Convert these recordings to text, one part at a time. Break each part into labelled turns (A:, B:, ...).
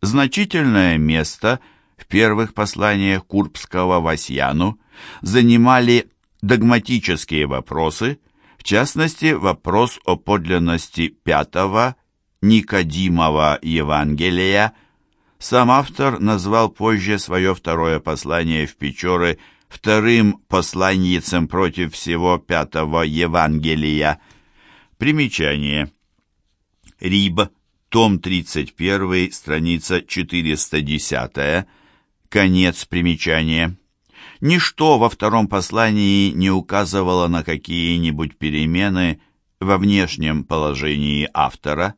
A: Значительное место в первых посланиях Курбского Васьяну занимали догматические вопросы, в частности, вопрос о подлинности пятого Никодимова Евангелия. Сам автор назвал позже свое второе послание в Печоры вторым посланницем против всего пятого Евангелия. Примечание. Риб, том 31, страница 410, конец примечания. Ничто во втором послании не указывало на какие-нибудь перемены во внешнем положении автора.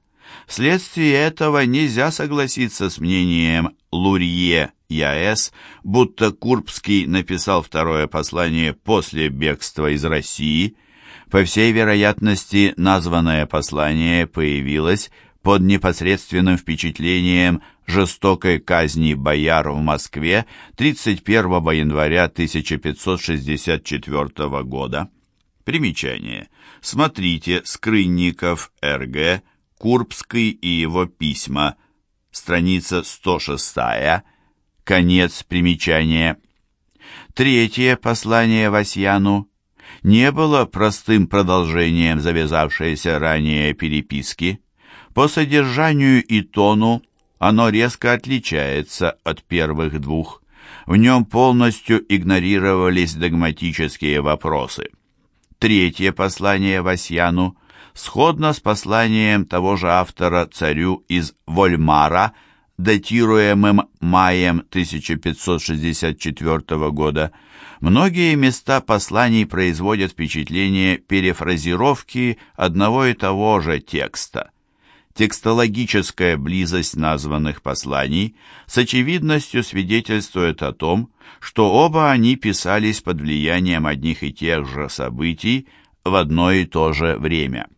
A: Вследствие этого нельзя согласиться с мнением Лурье Яэс, будто Курбский написал второе послание после бегства из России. По всей вероятности, названное послание появилось под непосредственным впечатлением жестокой казни бояр в Москве 31 января 1564 года. Примечание. Смотрите Скрынников, РГ, Курбский и его письма, страница 106, конец примечания. Третье послание Васьяну не было простым продолжением завязавшейся ранее переписки. По содержанию и тону оно резко отличается от первых двух. В нем полностью игнорировались догматические вопросы. Третье послание Васьяну сходно с посланием того же автора царю из Вольмара, датируемым маем 1564 года. Многие места посланий производят впечатление перефразировки одного и того же текста – Текстологическая близость названных посланий с очевидностью свидетельствует о том, что оба они писались под влиянием одних и тех же событий в одно и то же время.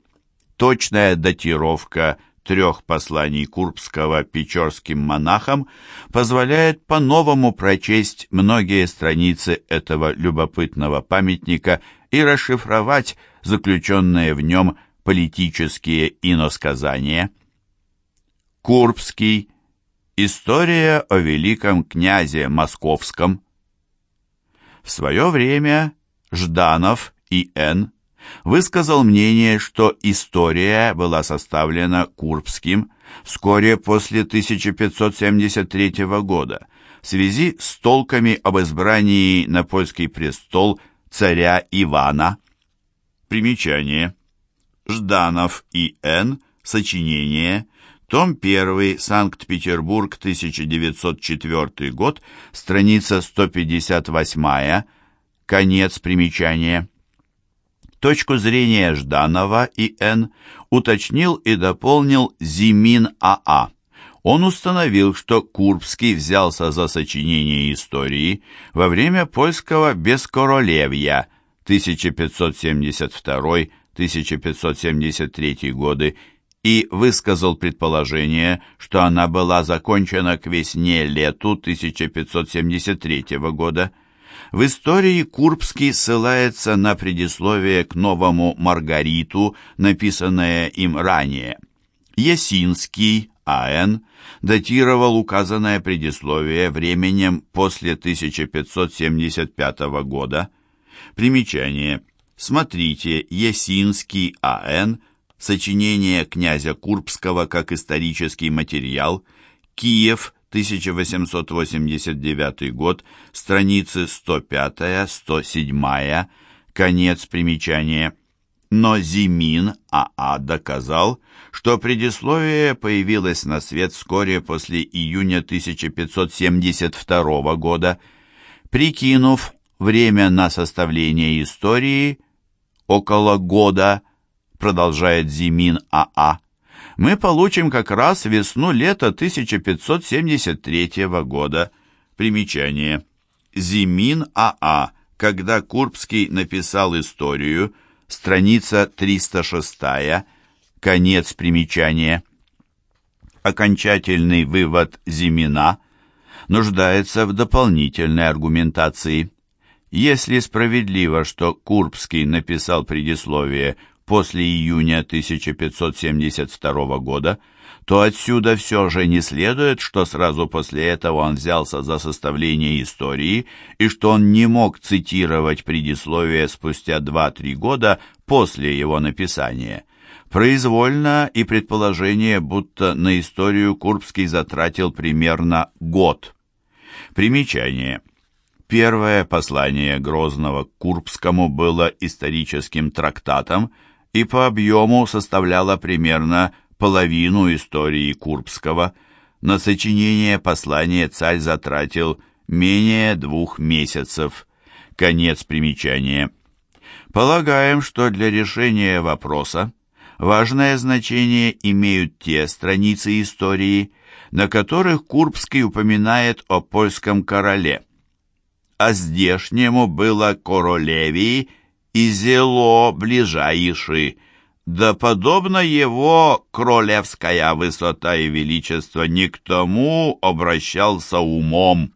A: Точная датировка трех посланий Курбского печорским монахам позволяет по-новому прочесть многие страницы этого любопытного памятника и расшифровать заключенные в нем политические иносказания. Курбский. История о великом князе Московском. В свое время Жданов и Н. высказал мнение, что история была составлена Курбским вскоре после 1573 года в связи с толками об избрании на польский престол царя Ивана. Примечание. Жданов и Н. Сочинение. Том 1. Санкт-Петербург, 1904 год. Страница 158. Конец примечания. Точку зрения Жданова и Н. уточнил и дополнил Зимин А.А. Он установил, что Курбский взялся за сочинение истории во время польского бескоролевья 1572 1573 годы и высказал предположение, что она была закончена к весне-лету 1573 года. В истории Курбский ссылается на предисловие к новому «Маргариту», написанное им ранее. Есинский, А.Н., датировал указанное предисловие временем после 1575 года. Примечание – Смотрите Есинский А.Н. Сочинение князя Курбского как исторический материал. Киев, 1889 год, страницы 105-107, конец примечания. Но Зимин А.А. доказал, что предисловие появилось на свет вскоре после июня 1572 года. Прикинув время на составление истории – около года, продолжает Зимин АА, мы получим как раз весну-лето 1573 года. Примечание. Зимин АА, когда Курбский написал историю, страница 306, конец примечания. Окончательный вывод Зимина нуждается в дополнительной аргументации. Если справедливо, что Курбский написал предисловие после июня 1572 года, то отсюда все же не следует, что сразу после этого он взялся за составление истории и что он не мог цитировать предисловие спустя 2-3 года после его написания. Произвольно и предположение, будто на историю Курбский затратил примерно год. Примечание. Первое послание Грозного к Курбскому было историческим трактатом и по объему составляло примерно половину истории Курбского. На сочинение послания царь затратил менее двух месяцев. Конец примечания. Полагаем, что для решения вопроса важное значение имеют те страницы истории, на которых Курбский упоминает о польском короле. А здешнему было королевии и зело ближайший, да подобно его королевская высота и величество не к тому обращался умом.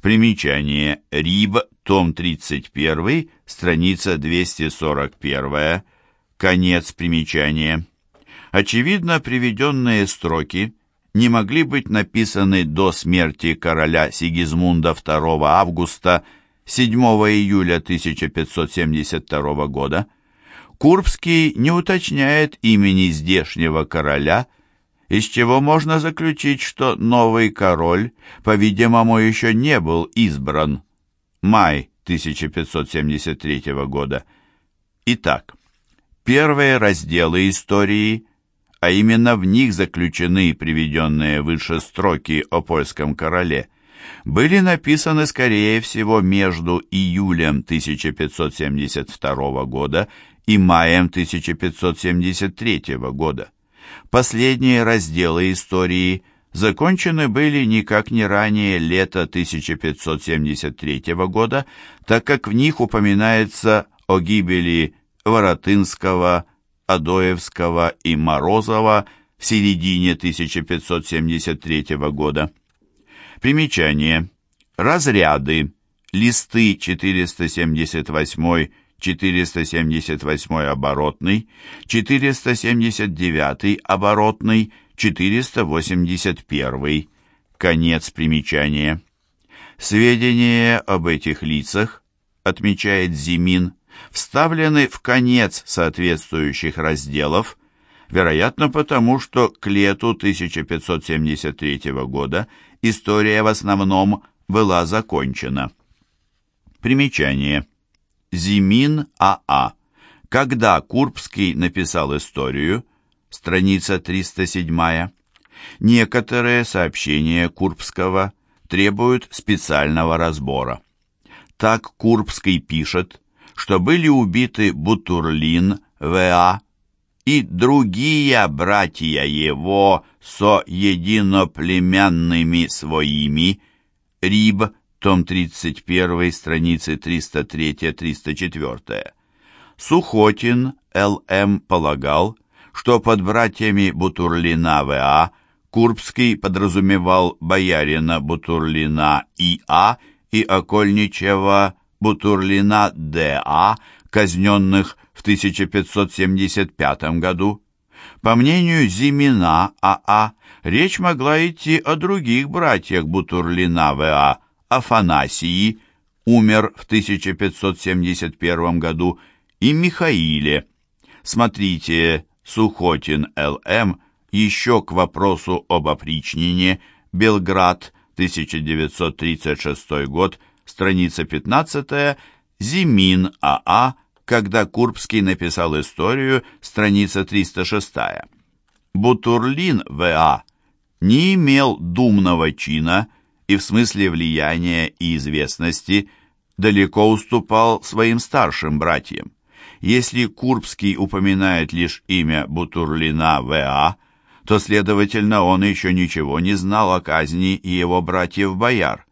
A: Примечание. Риб, том 31, страница 241, конец примечания. Очевидно, приведенные строки не могли быть написаны до смерти короля Сигизмунда 2 августа 7 июля 1572 года, Курбский не уточняет имени здешнего короля, из чего можно заключить, что новый король, по-видимому, еще не был избран. Май 1573 года. Итак, первые разделы истории, а именно в них заключены приведенные выше строки о польском короле, были написаны, скорее всего, между июлем 1572 года и маем 1573 года. Последние разделы истории закончены были никак не ранее лета 1573 года, так как в них упоминается о гибели Воротынского, Адоевского и Морозова в середине 1573 года. Примечание. Разряды. Листы 478 478 оборотный, 479 оборотный, 481. Конец примечания. Сведения об этих лицах, отмечает Зимин, вставлены в конец соответствующих разделов, вероятно потому, что к лету 1573 года история в основном была закончена. Примечание. Зимин А.А. А. Когда Курбский написал историю, страница 307, некоторые сообщения Курбского требуют специального разбора. Так Курбский пишет, что были убиты Бутурлин В.А. и другие братья его со единоплемянными своими, Риб том 31, страницы 303-304. Сухотин Л.М. полагал, что под братьями Бутурлина В.А. Курбский подразумевал боярина Бутурлина И.А. и окольничего Бутурлина Д.А., казненных в 1575 году. По мнению Зимина А.А., речь могла идти о других братьях Бутурлина В.А., Афанасии, умер в 1571 году, и Михаиле. Смотрите Сухотин Л.М. еще к вопросу об опричнине, Белград, 1936 год, страница 15, Зимин А.А., когда Курбский написал историю, страница 306. Бутурлин В.А. не имел думного чина, и в смысле влияния и известности далеко уступал своим старшим братьям. Если Курбский упоминает лишь имя Бутурлина В.А., то, следовательно, он еще ничего не знал о казни его братьев-бояр.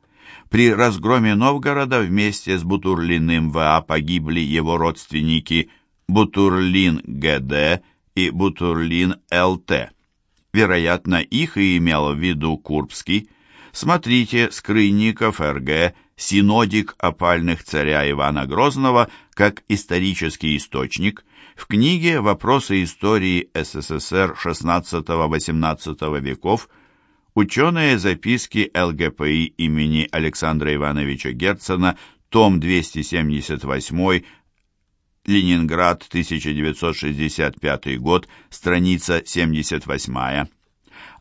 A: При разгроме Новгорода вместе с Бутурлиным В.А. погибли его родственники Бутурлин Г.Д. и Бутурлин Л.Т. Вероятно, их и имел в виду Курбский, Смотрите Скрынников РГ «Синодик опальных царя Ивана Грозного» как исторический источник, В книге «Вопросы истории СССР XVI-XVIII веков» Ученые записки ЛГПИ имени Александра Ивановича Герцена, том 278, Ленинград, 1965 год, страница 78.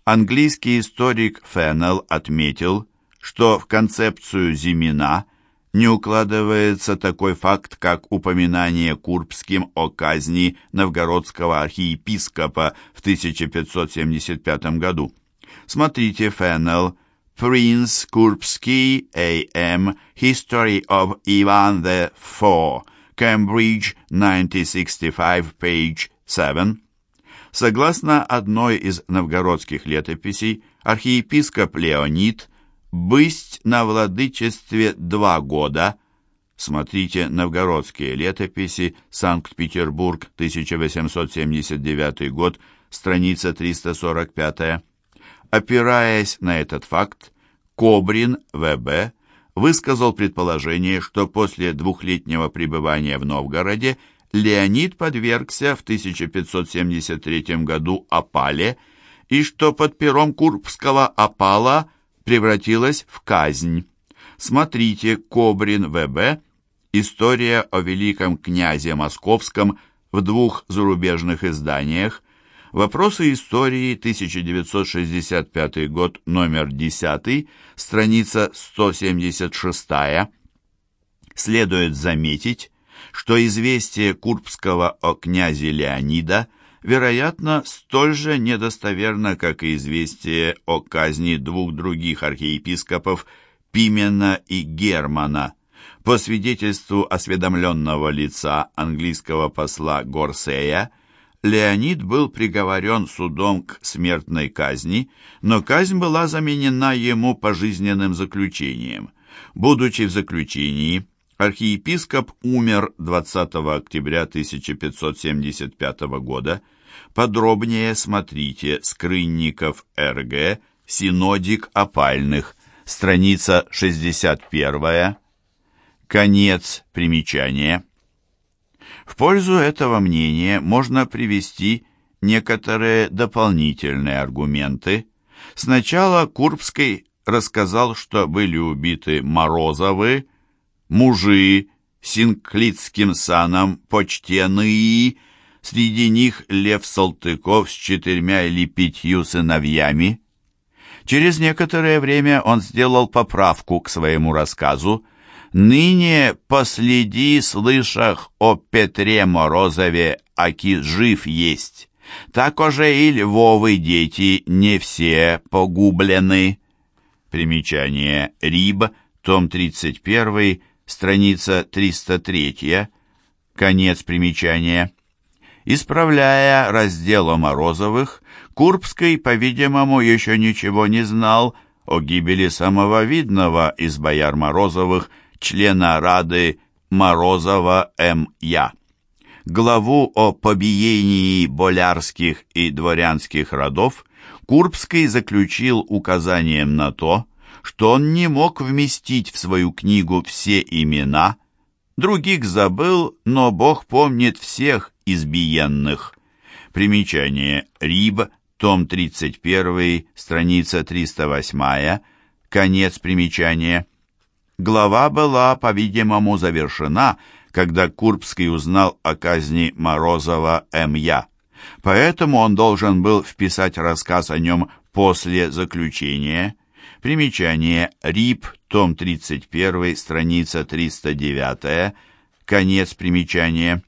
A: Английский историк Феннелл отметил, что в концепцию Зимина не укладывается такой факт, как упоминание Курбским о казни новгородского архиепископа в 1575 году. Смотрите Феннелл, Prince Kurbsky, A.M., History of Ivan IV, Cambridge, 1965, page 7. Согласно одной из новгородских летописей, архиепископ Леонид «бысть на владычестве два года», Смотрите «Новгородские летописи», Санкт-Петербург, 1879 год, страница 345 Опираясь на этот факт, Кобрин В.Б. высказал предположение, что после двухлетнего пребывания в Новгороде Леонид подвергся в 1573 году опале и что под пером Курбского опала превратилась в казнь. Смотрите Кобрин В.Б. История о великом князе Московском в двух зарубежных изданиях Вопросы истории, 1965 год, номер 10, страница 176. Следует заметить, что известие Курбского о князе Леонида, вероятно, столь же недостоверно, как и известие о казни двух других архиепископов Пимена и Германа. По свидетельству осведомленного лица английского посла Горсея, Леонид был приговорен судом к смертной казни, но казнь была заменена ему пожизненным заключением. Будучи в заключении, архиепископ умер 20 октября 1575 года. Подробнее смотрите Скрынников РГ, Синодик опальных, страница 61, конец примечания. В пользу этого мнения можно привести некоторые дополнительные аргументы. Сначала Курбский рассказал, что были убиты Морозовы, мужи, синклитским саном почтенные, среди них Лев Салтыков с четырьмя или пятью сыновьями. Через некоторое время он сделал поправку к своему рассказу, Ныне последи, слышах о Петре Морозове, аки жив есть. Так уже и Львовы дети не все погублены. Примечание Риб, том 31, страница 303, конец примечания. Исправляя раздел о Морозовых, Курбский, по-видимому, еще ничего не знал о гибели самого видного из бояр Морозовых – члена Рады Морозова М.Я. Главу о побиении болярских и дворянских родов Курбский заключил указанием на то, что он не мог вместить в свою книгу все имена, других забыл, но Бог помнит всех избиенных. Примечание Риб, том 31, страница 308, конец примечания. Глава была, по-видимому, завершена, когда Курбский узнал о казни Морозова М.Я. Поэтому он должен был вписать рассказ о нем после заключения. Примечание РИП, том 31, страница 309, конец примечания.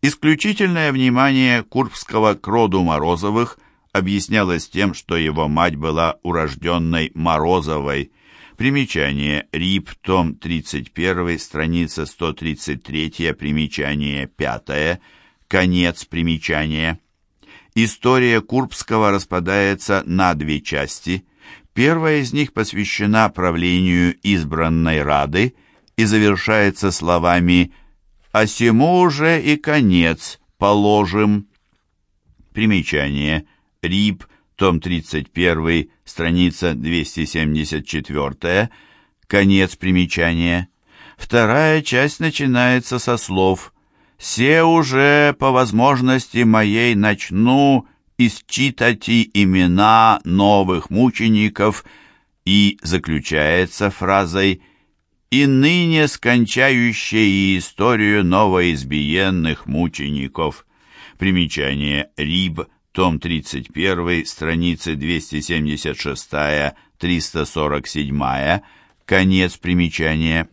A: Исключительное внимание Курбского к роду Морозовых объяснялось тем, что его мать была урожденной Морозовой, Примечание. РИП, том 31, страница 133, примечание 5, конец примечания. История Курбского распадается на две части. Первая из них посвящена правлению избранной Рады и завершается словами «А сему уже и конец положим». Примечание. РИП, том 31, страница 274, конец примечания. Вторая часть начинается со слов «Се уже по возможности моей начну исчитать имена новых мучеников» и заключается фразой «и ныне скончающие историю новоизбиенных мучеников». Примечание Риб, том 31, страницы 276-347, конец примечания.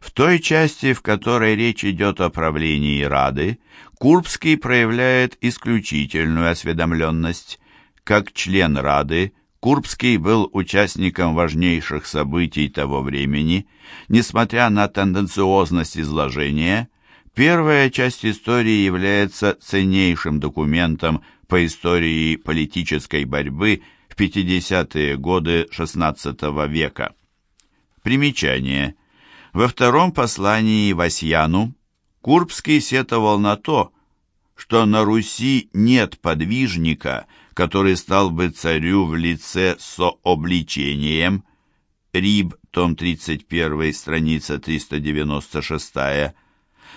A: В той части, в которой речь идет о правлении Рады, Курбский проявляет исключительную осведомленность. Как член Рады, Курбский был участником важнейших событий того времени. Несмотря на тенденциозность изложения, первая часть истории является ценнейшим документом по истории политической борьбы в 50-е годы XVI века. Примечание. Во втором послании Васьяну Курбский сетовал на то, что на Руси нет подвижника, который стал бы царю в лице сообличением. Риб, том 31, страница 396.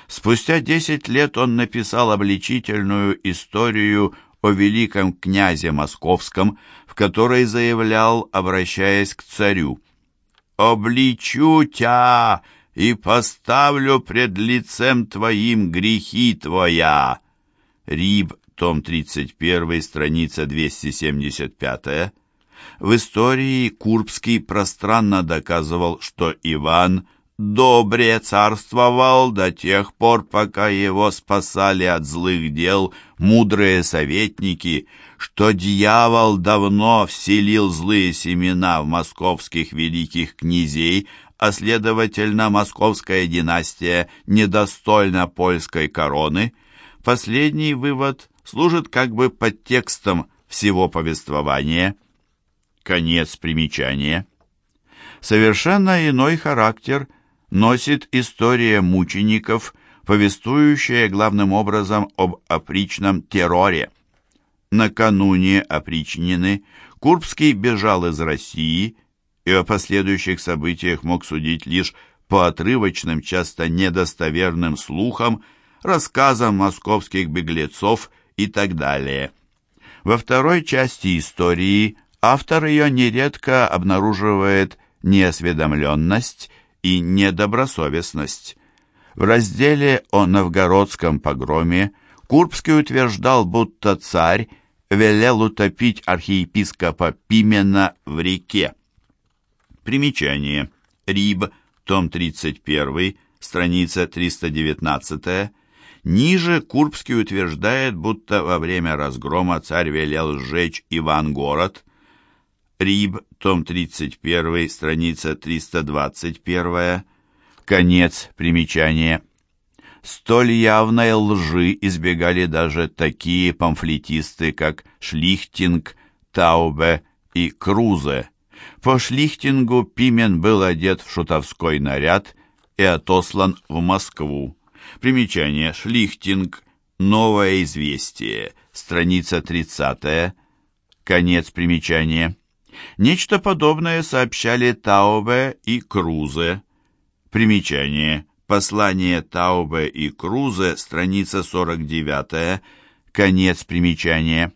A: Спустя десять лет он написал обличительную историю о великом князе московском, в которой заявлял, обращаясь к царю, «Обличу тя и поставлю пред лицем твоим грехи твоя». Риб, том 31, страница 275. В истории Курбский пространно доказывал, что Иван добре царствовал до тех пор, пока его спасали от злых дел мудрые советники, что дьявол давно вселил злые семена в московских великих князей, а следовательно, московская династия недостойна польской короны. Последний вывод служит как бы подтекстом всего повествования. Конец примечания. Совершенно иной характер носит история мучеников, повествующая главным образом об опричном терроре. Накануне опричнины Курбский бежал из России и о последующих событиях мог судить лишь по отрывочным, часто недостоверным слухам, рассказам московских беглецов и так далее. Во второй части истории автор ее нередко обнаруживает неосведомленность и недобросовестность. В разделе о новгородском погроме Курбский утверждал, будто царь велел утопить архиепископа Пимена в реке. Примечание. Риб, том 31, страница 319, Ниже Курбский утверждает, будто во время разгрома царь велел сжечь Ивангород. Риб, том 31, страница 321, конец примечания. Столь явной лжи избегали даже такие памфлетисты, как Шлихтинг, Таубе и Крузе. По Шлихтингу Пимен был одет в шутовской наряд и отослан в Москву. Примечание. Шлихтинг. Новое известие. Страница 30. Конец примечания. Нечто подобное сообщали Таубе и Крузе. Примечание. Послание Таубе и Крузе, страница 49. Конец примечания.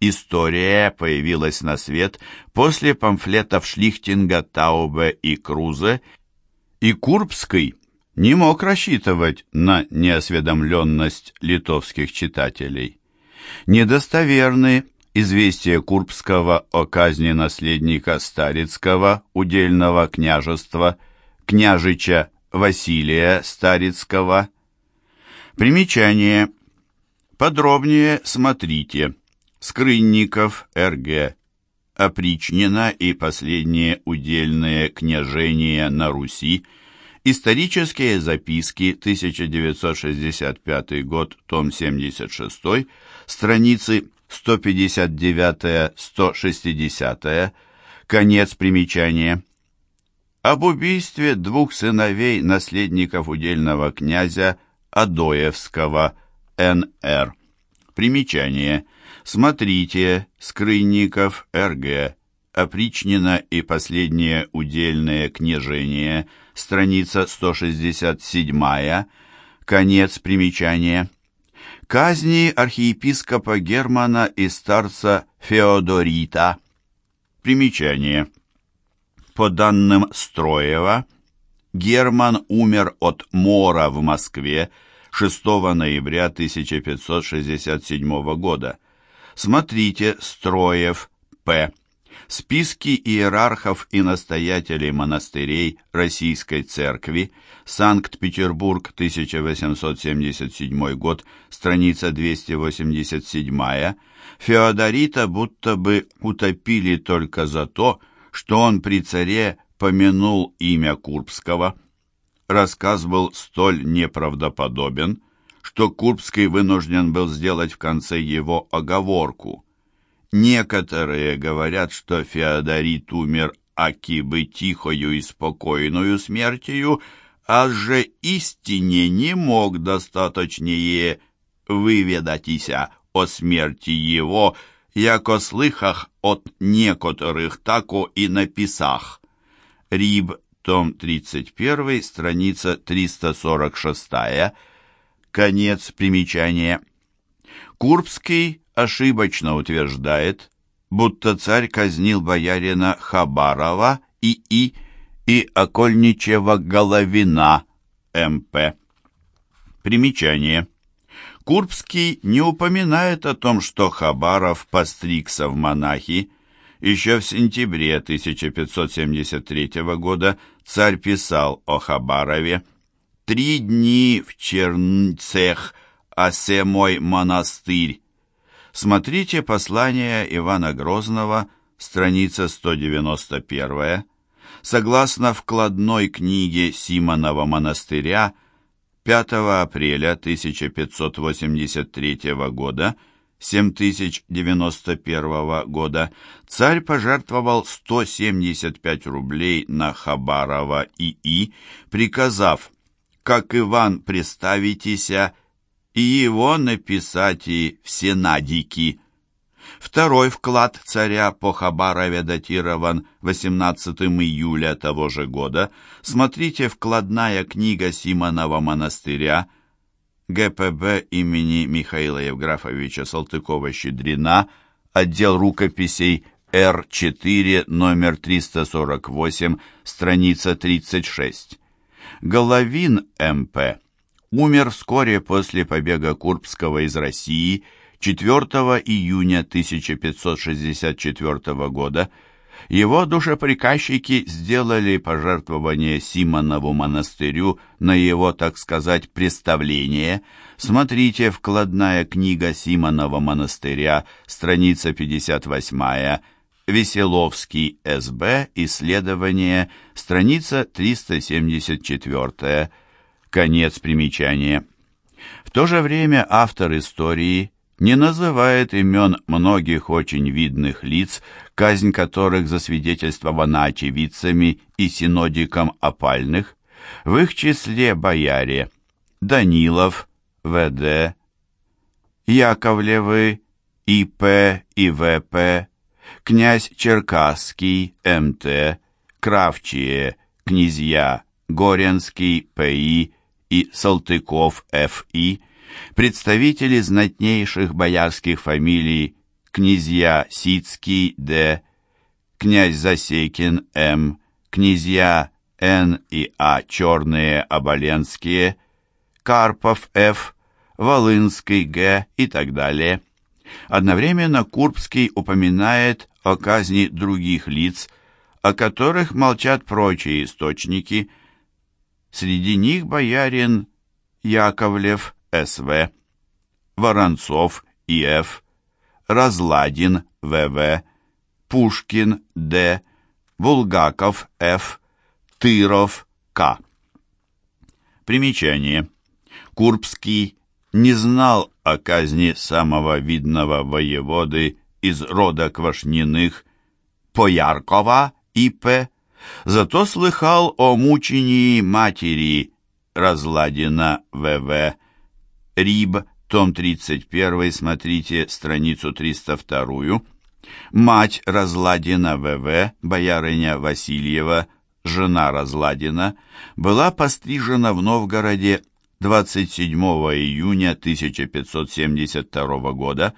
A: История появилась на свет после памфлетов Шлихтинга, Таубе и Крузе, и Курбской не мог рассчитывать на неосведомленность литовских читателей. Недостоверны известия Курбского о казни наследника Старицкого удельного княжества, княжича Василия Старицкого. Примечание. Подробнее смотрите. Скрынников, Р.Г. Опричнина и последние удельные княжения на Руси – Исторические записки, 1965 год, том 76, страницы 159-160, конец примечания. Об убийстве двух сыновей наследников удельного князя Адоевского, Н.Р. Примечание. Смотрите, Скрынников, Р.Г. Опричнина и последнее удельное княжение – страница 167, Конец примечания. Казни архиепископа Германа и старца Феодорита. Примечание. По данным Строева, Герман умер от мора в Москве 6 ноября 1567 года. Смотрите Строев, П. Списки иерархов и настоятелей монастырей Российской Церкви, Санкт-Петербург, 1877 год, страница 287 Феодорита будто бы утопили только за то, что он при царе помянул имя Курбского. Рассказ был столь неправдоподобен, что Курбский вынужден был сделать в конце его оговорку – Некоторые говорят, что Феодорит умер аки бы тихою и спокойную смертью, а же истине не мог достаточнее выведатися о смерти его, яко слыхах от некоторых тако и написах. Риб, том 31, страница 346, конец примечания. Курбский ошибочно утверждает, будто царь казнил боярина Хабарова и И и окольничего Головина МП. Примечание. Курбский не упоминает о том, что Хабаров постригся в монахи. Еще в сентябре 1573 года царь писал о Хабарове «Три дни в Чернцех, осе мой монастырь, Смотрите послание Ивана Грозного, страница 191. Согласно вкладной книге Симонова монастыря, 5 апреля 1583 года, 7091 года, царь пожертвовал 175 рублей на Хабарова ИИ, приказав, как Иван представитеся, и его написать и в Сенадики. Второй вклад царя по Хабарове датирован 18 июля того же года. Смотрите вкладная книга Симонова монастыря ГПБ имени Михаила Евграфовича Салтыкова-Щедрина, отдел рукописей Р4, номер 348, страница 36. Головин МП умер вскоре после побега Курбского из России 4 июня 1564 года. Его душеприказчики сделали пожертвование Симонову монастырю на его, так сказать, представление. Смотрите «Вкладная книга Симонова монастыря», страница 58 Веселовский, СБ, исследование, страница 374 Конец примечания. В то же время автор истории не называет имен многих очень видных лиц, казнь которых засвидетельствована очевидцами и синодиком опальных, в их числе бояре Данилов, В.Д., Яковлевы, И.П. и В.П., князь Черкасский, М.Т., Кравчие, князья Горенский, П.И., и Салтыков Ф.И., представители знатнейших боярских фамилий князья Сицкий Д., князь Засекин М., князья Н. и А. Черные Оболенские, Карпов Ф., Волынский Г. и так далее. Одновременно Курбский упоминает о казни других лиц, о которых молчат прочие источники – Среди них боярин Яковлев С.В., Воронцов И.Ф., Разладин В.В., Пушкин Д., Булгаков Ф., Тыров К. Примечание. Курбский не знал о казни самого видного воеводы из рода Квашниных Пояркова И.П., Зато слыхал о мучении матери Разладина В.В. Риб, том 31, смотрите страницу 302. Мать Разладина В.В., боярыня Васильева, жена Разладина, была пострижена в Новгороде 27 июня 1572 года,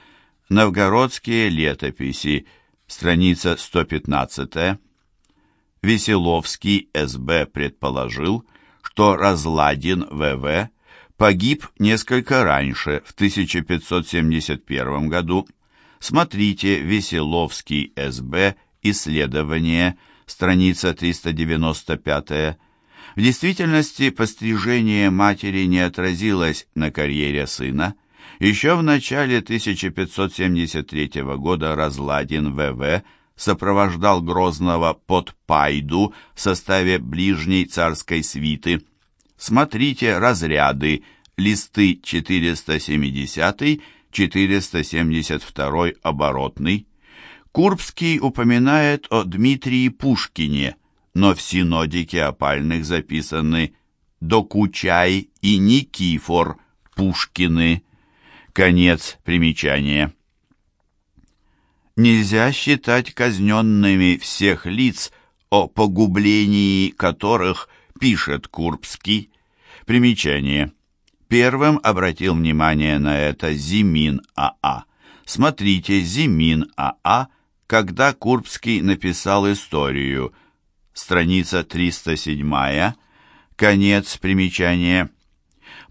A: Новгородские летописи, страница 115. Веселовский СБ предположил, что Разладин ВВ погиб несколько раньше, в 1571 году. Смотрите Веселовский СБ, исследование, страница 395 в действительности пострижение матери не отразилось на карьере сына. Еще в начале 1573 года Разладин ВВ сопровождал Грозного под Пайду в составе ближней царской свиты. Смотрите разряды, листы 470-472 оборотный. Курбский упоминает о Дмитрии Пушкине, но в синодике опальных записаны Докучай и Никифор Пушкины. Конец примечания. Нельзя считать казненными всех лиц, о погублении которых пишет Курбский. Примечание. Первым обратил внимание на это Зимин АА. Смотрите Зимин АА, когда Курбский написал историю – страница 307, конец примечания.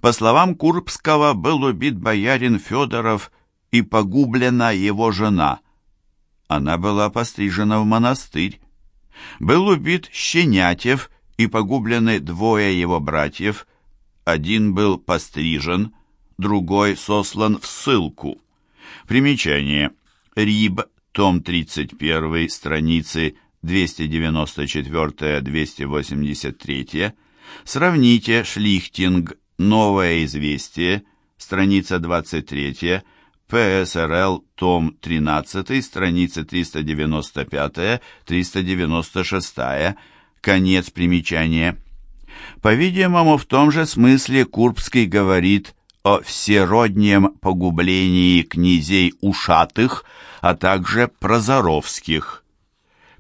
A: По словам Курбского, был убит боярин Федоров и погублена его жена. Она была пострижена в монастырь. Был убит Щенятев и погублены двое его братьев. Один был пострижен, другой сослан в ссылку. Примечание. Риб, том 31, страницы 294-283. Сравните Шлихтинг, Новое известие, страница 23, ПСРЛ, том 13, страница 395-396, конец примечания. По-видимому, в том же смысле Курбский говорит о всероднем погублении князей ушатых, а также прозоровских.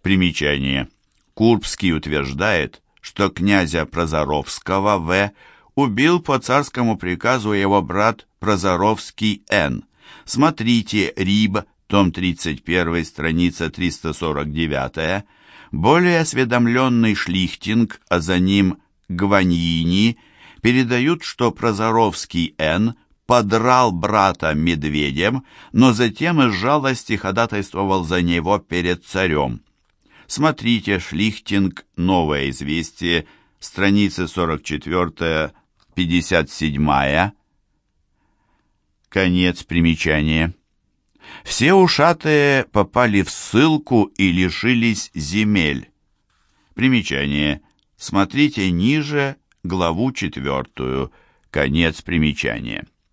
A: Примечание. Курбский утверждает, что князя Прозоровского В. убил по царскому приказу его брат Прозоровский Н. Смотрите Риб, том 31, страница 349. Более осведомленный Шлихтинг, а за ним Гваньини, передают, что Прозоровский Н. подрал брата медведем, но затем из жалости ходатайствовал за него перед царем. Смотрите Шлихтинг, Новое известие, страницы 44-57. Конец примечания. Все ушатые попали в ссылку и лишились земель. Примечание. Смотрите ниже главу четвертую. Конец примечания.